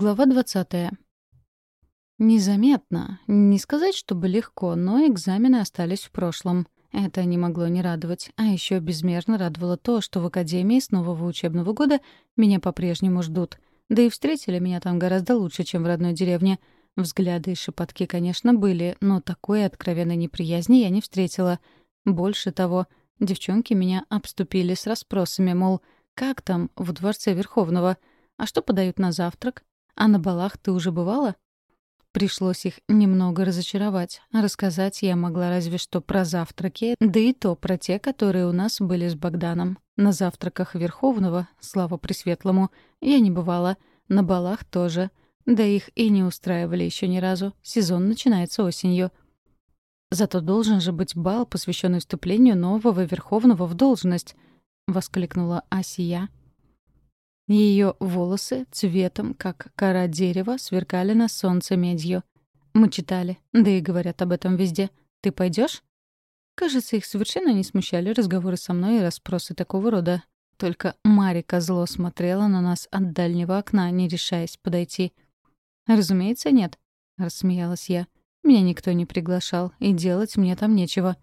Глава 20. Незаметно. Не сказать, чтобы легко, но экзамены остались в прошлом. Это не могло не радовать. А еще безмерно радовало то, что в академии с нового учебного года меня по-прежнему ждут. Да и встретили меня там гораздо лучше, чем в родной деревне. Взгляды и шепотки, конечно, были, но такой откровенной неприязни я не встретила. Больше того, девчонки меня обступили с расспросами, мол, как там в дворце Верховного? А что подают на завтрак? А на балах ты уже бывала? Пришлось их немного разочаровать. Рассказать я могла разве что про завтраки, да и то про те, которые у нас были с Богданом. На завтраках Верховного, слава Пресветлому, я не бывала. На балах тоже. Да их и не устраивали еще ни разу. Сезон начинается осенью. «Зато должен же быть бал, посвященный вступлению нового Верховного в должность», — воскликнула Асия, ее волосы цветом, как кора дерева, сверкали на солнце медью. Мы читали, да и говорят об этом везде. Ты пойдешь? Кажется, их совершенно не смущали разговоры со мной и расспросы такого рода. Только Марика зло смотрела на нас от дальнего окна, не решаясь подойти. «Разумеется, нет», — рассмеялась я. «Меня никто не приглашал, и делать мне там нечего».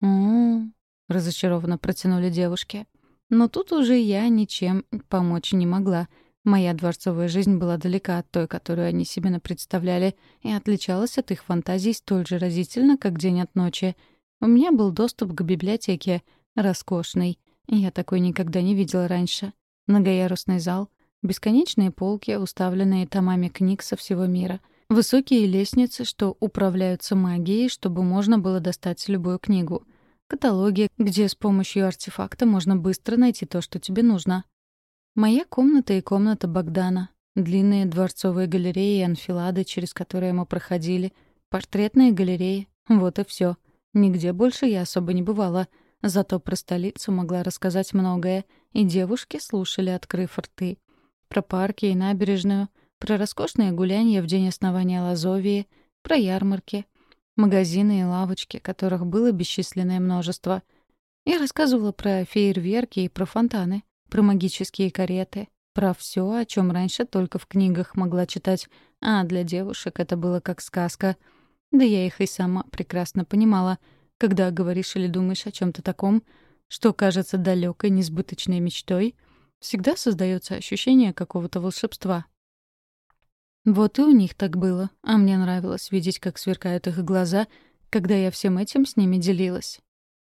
«М-м-м», разочарованно протянули девушки. Но тут уже я ничем помочь не могла. Моя дворцовая жизнь была далека от той, которую они себе представляли, и отличалась от их фантазий столь же разительно, как день от ночи. У меня был доступ к библиотеке, роскошный. Я такой никогда не видела раньше. Многоярусный зал, бесконечные полки, уставленные томами книг со всего мира. Высокие лестницы, что управляются магией, чтобы можно было достать любую книгу — каталоги, где с помощью артефакта можно быстро найти то, что тебе нужно. Моя комната и комната Богдана. Длинные дворцовые галереи и анфилады, через которые мы проходили. Портретные галереи. Вот и все. Нигде больше я особо не бывала. Зато про столицу могла рассказать многое. И девушки слушали, открыв рты. Про парки и набережную. Про роскошные гулянья в день основания Лазовии. Про ярмарки. Магазины и лавочки, которых было бесчисленное множество. Я рассказывала про фейерверки и про фонтаны, про магические кареты, про все, о чем раньше только в книгах могла читать, а для девушек это было как сказка. Да я их и сама прекрасно понимала, когда говоришь или думаешь о чем то таком, что кажется далекой несбыточной мечтой, всегда создается ощущение какого-то волшебства, вот и у них так было, а мне нравилось видеть, как сверкают их глаза, когда я всем этим с ними делилась.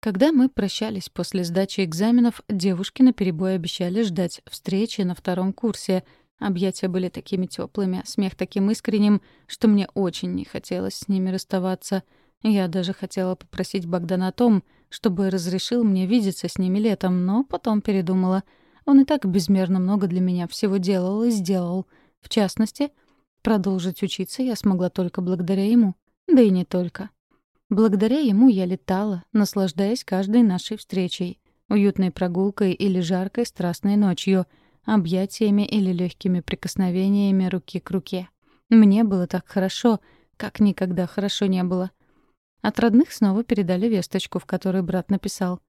Когда мы прощались после сдачи экзаменов, девушки наперебой обещали ждать встречи на втором курсе. Объятия были такими теплыми, смех таким искренним, что мне очень не хотелось с ними расставаться. Я даже хотела попросить Богдана о том, чтобы разрешил мне видеться с ними летом, но потом передумала. Он и так безмерно много для меня всего делал и сделал. В частности, Продолжить учиться я смогла только благодаря ему. Да и не только. Благодаря ему я летала, наслаждаясь каждой нашей встречей. Уютной прогулкой или жаркой страстной ночью, объятиями или легкими прикосновениями руки к руке. Мне было так хорошо, как никогда хорошо не было. От родных снова передали весточку, в которой брат написал.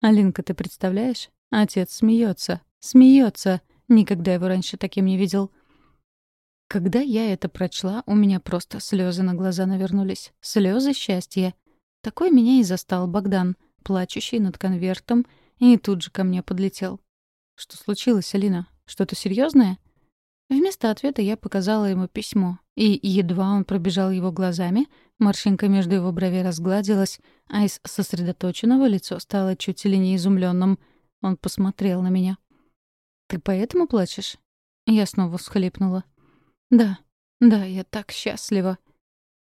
«Алинка, ты представляешь? Отец смеется, смеется. Никогда его раньше таким не видел. Когда я это прочла, у меня просто слезы на глаза навернулись. Слезы счастья. Такой меня и застал Богдан, плачущий над конвертом, и тут же ко мне подлетел. «Что случилось, Алина? Что-то серьезное? Вместо ответа я показала ему письмо, и едва он пробежал его глазами, морщинка между его бровей разгладилась, а из сосредоточенного лицо стало чуть ли не изумленным. Он посмотрел на меня. «Ты поэтому плачешь?» Я снова всхлипнула. «Да, да, я так счастлива».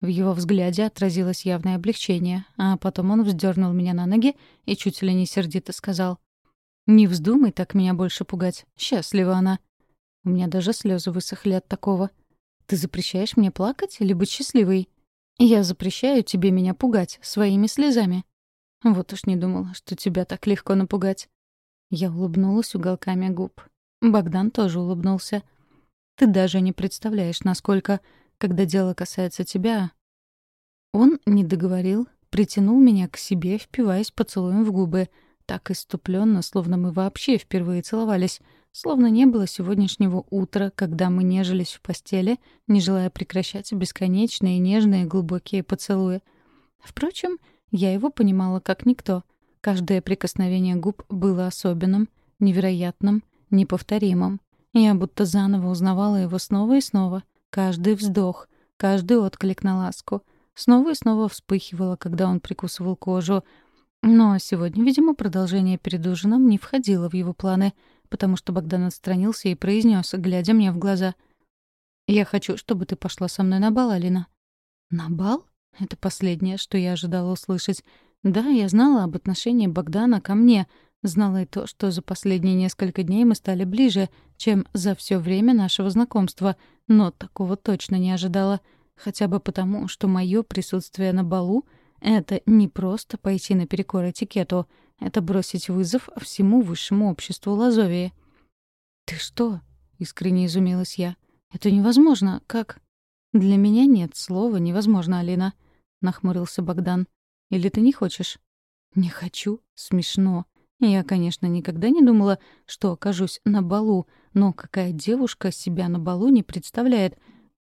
В его взгляде отразилось явное облегчение, а потом он вздернул меня на ноги и чуть ли не сердито сказал. «Не вздумай так меня больше пугать. Счастлива она». У меня даже слезы высохли от такого. «Ты запрещаешь мне плакать или быть счастливой?» «Я запрещаю тебе меня пугать своими слезами». «Вот уж не думала, что тебя так легко напугать». Я улыбнулась уголками губ. Богдан тоже улыбнулся. Ты даже не представляешь, насколько, когда дело касается тебя...» Он не договорил, притянул меня к себе, впиваясь поцелуем в губы, так иступленно, словно мы вообще впервые целовались, словно не было сегодняшнего утра, когда мы нежились в постели, не желая прекращать бесконечные нежные глубокие поцелуи. Впрочем, я его понимала как никто. Каждое прикосновение губ было особенным, невероятным, неповторимым. Я будто заново узнавала его снова и снова. Каждый вздох, каждый отклик на ласку. Снова и снова вспыхивала, когда он прикусывал кожу. Но сегодня, видимо, продолжение перед ужином не входило в его планы, потому что Богдан отстранился и произнес, глядя мне в глаза. «Я хочу, чтобы ты пошла со мной на бал, Алина». «На бал?» Это последнее, что я ожидала услышать. Да, я знала об отношении Богдана ко мне, знала и то, что за последние несколько дней мы стали ближе, чем за все время нашего знакомства, но такого точно не ожидала. Хотя бы потому, что мое присутствие на балу — это не просто пойти наперекор этикету, это бросить вызов всему высшему обществу Лазовии. «Ты что?» — искренне изумилась я. «Это невозможно. Как?» «Для меня нет слова «невозможно», Алина», — нахмурился Богдан. «Или ты не хочешь?» «Не хочу. Смешно. Я, конечно, никогда не думала, что окажусь на балу, но какая девушка себя на балу не представляет?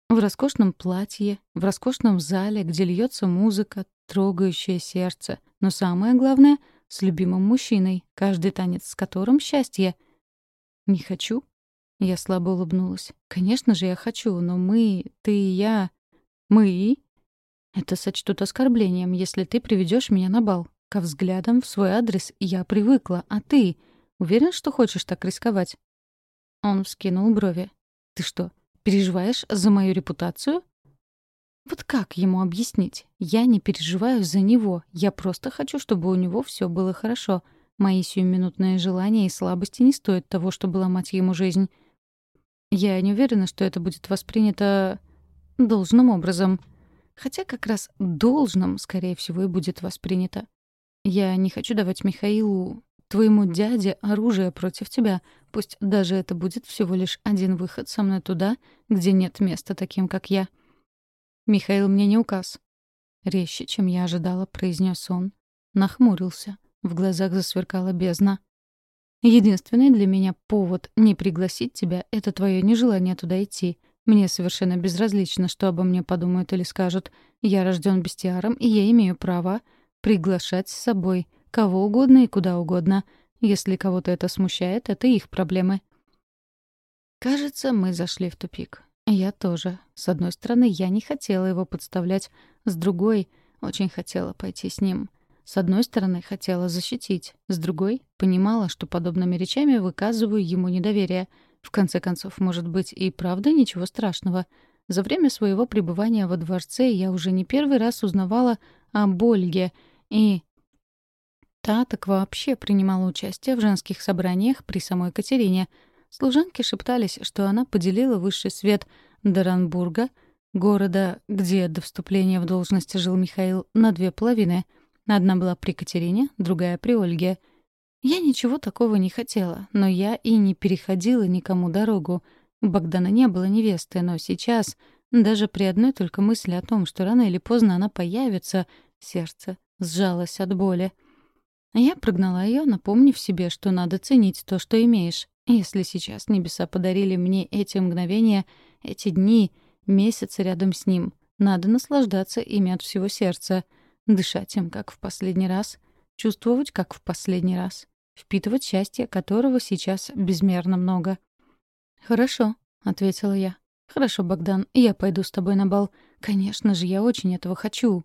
В роскошном платье, в роскошном зале, где льется музыка, трогающая сердце. Но самое главное — с любимым мужчиной, каждый танец с которым — счастье. «Не хочу?» Я слабо улыбнулась. «Конечно же я хочу, но мы, ты и я...» «Мы?» «Это сочтут оскорблением, если ты приведешь меня на бал. Ко взглядам в свой адрес я привыкла, а ты? Уверен, что хочешь так рисковать?» Он вскинул брови. «Ты что, переживаешь за мою репутацию?» Вот как ему объяснить? Я не переживаю за него. Я просто хочу, чтобы у него все было хорошо. Мои сиюминутные желания и слабости не стоят того, чтобы ломать ему жизнь. Я не уверена, что это будет воспринято должным образом. Хотя как раз должным, скорее всего, и будет воспринято. Я не хочу давать Михаилу, твоему дяде, оружие против тебя. Пусть даже это будет всего лишь один выход со мной туда, где нет места таким, как я. Михаил мне не указ. Резче, чем я ожидала, произнес он. Нахмурился. В глазах засверкала бездна. Единственный для меня повод не пригласить тебя — это твое нежелание туда идти. Мне совершенно безразлично, что обо мне подумают или скажут. Я рожден бестиаром, и я имею право приглашать с собой кого угодно и куда угодно. Если кого-то это смущает, это их проблемы. Кажется, мы зашли в тупик. Я тоже. С одной стороны, я не хотела его подставлять, с другой — очень хотела пойти с ним. С одной стороны, хотела защитить, с другой — понимала, что подобными речами выказываю ему недоверие. В конце концов, может быть, и правда ничего страшного. За время своего пребывания во дворце я уже не первый раз узнавала о Ольге, и та так вообще принимала участие в женских собраниях при самой Катерине. Служанки шептались, что она поделила высший свет Даранбурга, города, где до вступления в должность жил Михаил, на две половины — Одна была при Катерине, другая при Ольге. Я ничего такого не хотела, но я и не переходила никому дорогу. У Богдана не было невесты, но сейчас, даже при одной только мысли о том, что рано или поздно она появится, сердце сжалось от боли. Я прогнала ее, напомнив себе, что надо ценить то, что имеешь. Если сейчас небеса подарили мне эти мгновения, эти дни, месяцы рядом с ним, надо наслаждаться ими от всего сердца — Дышать им, как в последний раз. Чувствовать, как в последний раз. Впитывать счастье, которого сейчас безмерно много. «Хорошо», — ответила я. «Хорошо, Богдан, я пойду с тобой на бал. Конечно же, я очень этого хочу».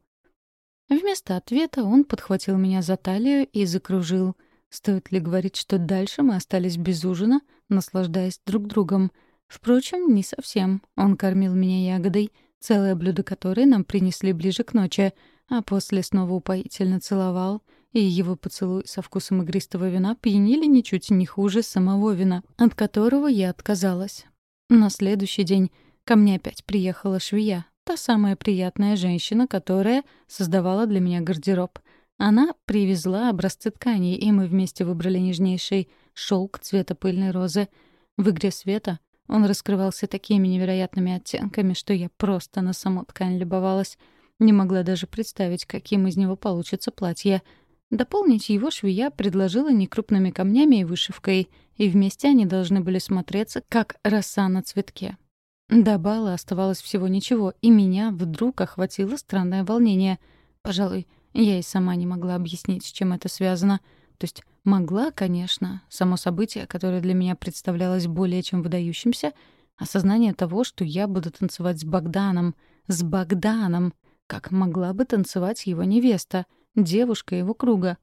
Вместо ответа он подхватил меня за талию и закружил. Стоит ли говорить, что дальше мы остались без ужина, наслаждаясь друг другом? Впрочем, не совсем. Он кормил меня ягодой, целое блюдо которой нам принесли ближе к ночи — а после снова упоительно целовал, и его поцелуй со вкусом игристого вина пьянили ничуть не хуже самого вина, от которого я отказалась. На следующий день ко мне опять приехала швея, та самая приятная женщина, которая создавала для меня гардероб. Она привезла образцы тканей, и мы вместе выбрали нежнейший шелк цвета пыльной розы. В игре света он раскрывался такими невероятными оттенками, что я просто на саму ткань любовалась — не могла даже представить, каким из него получится платье. Дополнить его швея предложила некрупными камнями и вышивкой. И вместе они должны были смотреться, как роса на цветке. До бала оставалось всего ничего, и меня вдруг охватило странное волнение. Пожалуй, я и сама не могла объяснить, с чем это связано. То есть могла, конечно, само событие, которое для меня представлялось более чем выдающимся, осознание того, что я буду танцевать с Богданом, с Богданом, как могла бы танцевать его невеста, девушка его круга.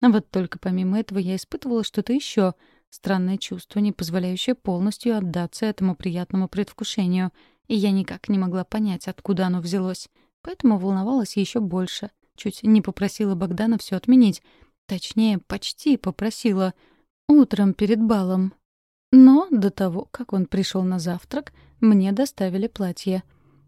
Вот только помимо этого я испытывала что-то еще — Странное чувство, не позволяющее полностью отдаться этому приятному предвкушению. И я никак не могла понять, откуда оно взялось. Поэтому волновалась еще больше. Чуть не попросила Богдана все отменить. Точнее, почти попросила. Утром перед балом. Но до того, как он пришел на завтрак, мне доставили платье.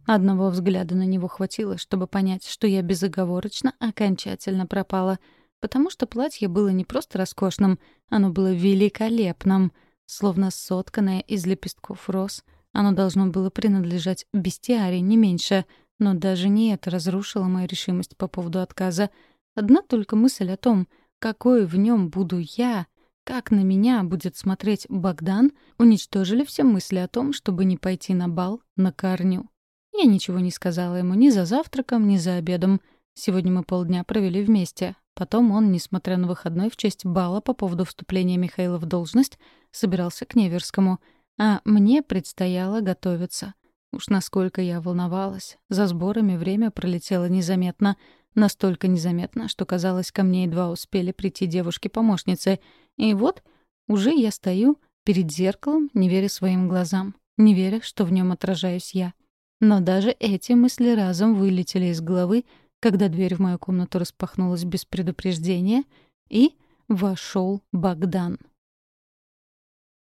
Одного взгляда на него хватило, чтобы понять, что я безоговорочно окончательно пропала — потому что платье было не просто роскошным, оно было великолепным, словно сотканное из лепестков роз. Оно должно было принадлежать бестиаре, не меньше, но даже не это разрушило мою решимость по поводу отказа. Одна только мысль о том, какой в нем буду я, как на меня будет смотреть Богдан, уничтожили все мысли о том, чтобы не пойти на бал на корню. Я ничего не сказала ему ни за завтраком, ни за обедом. Сегодня мы полдня провели вместе, Потом он, несмотря на выходной в честь бала по поводу вступления Михаила в должность, собирался к Неверскому. А мне предстояло готовиться. Уж насколько я волновалась. За сборами время пролетело незаметно. Настолько незаметно, что, казалось, ко мне едва успели прийти девушки-помощницы. И вот уже я стою перед зеркалом, не веря своим глазам, не веря, что в нем отражаюсь я. Но даже эти мысли разом вылетели из головы, когда дверь в мою комнату распахнулась без предупреждения, и вошел Богдан.